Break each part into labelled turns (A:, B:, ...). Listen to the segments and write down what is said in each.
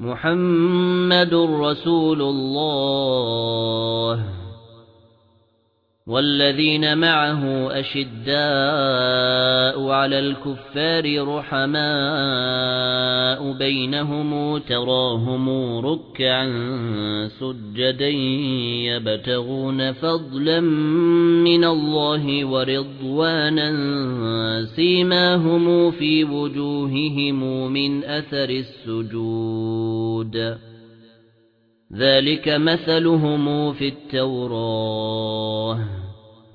A: محمد رسول الله والذين معه أشداء على الكفار رحماء بينهم تراهم ركعا سجدا يبتغون فضلا من الله ورضوانا سيماهم في وجوههم من أثر السجود ذَلِكَ مَثَلُهُمْ فِي التَّوْرَاةِ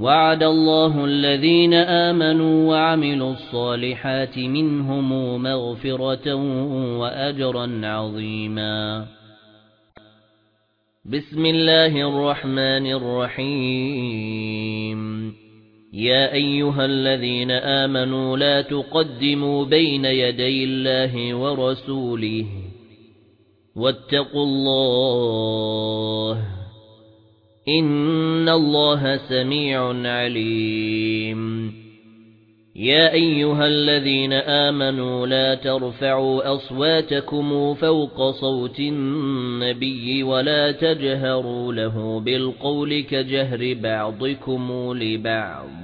A: وَعَدَ اللَّهُ الَّذِينَ آمَنُوا وَعَمِلُوا الصَّالِحَاتِ مِنْهُمْ مَغْفِرَةً وَأَجْرًا عَظِيمًا بِسْمِ اللَّهِ الرَّحْمَنِ الرَّحِيمِ يَا أَيُّهَا الَّذِينَ آمَنُوا لَا تُقَدِّمُوا بَيْنَ يَدَيِ اللَّهِ وَرَسُولِهِ وَاتَّقُوا اللَّهَ إِنَّ اللَّهَ سَمِيعٌ عَلِيمٌ يَا أَيُّهَا الَّذِينَ آمَنُوا لَا تَرْفَعُوا أَصْوَاتَكُمْ فَوْقَ صَوْتِ النَّبِيِّ وَلَا تَجْهَرُوا لَهُ بِالْقَوْلِ كَجَهْرِ بَعْضِكُمْ لِبَعْضٍ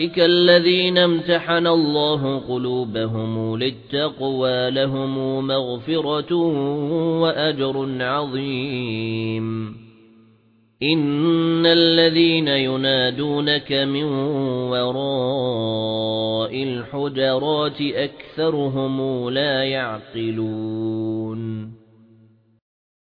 A: أُولَئِكَ الَّذِينَ امْتَحَنَ اللَّهُ قُلُوبَهُمْ لِلتَّقْوَى لَهُمْ مَغْفِرَةٌ وَأَجْرٌ عَظِيمٌ إِنَّ الَّذِينَ يُنَادُونَكَ مِن وَرَاءِ الْحُجُرَاتِ أَكْثَرُهُمْ لَا يَعْقِلُونَ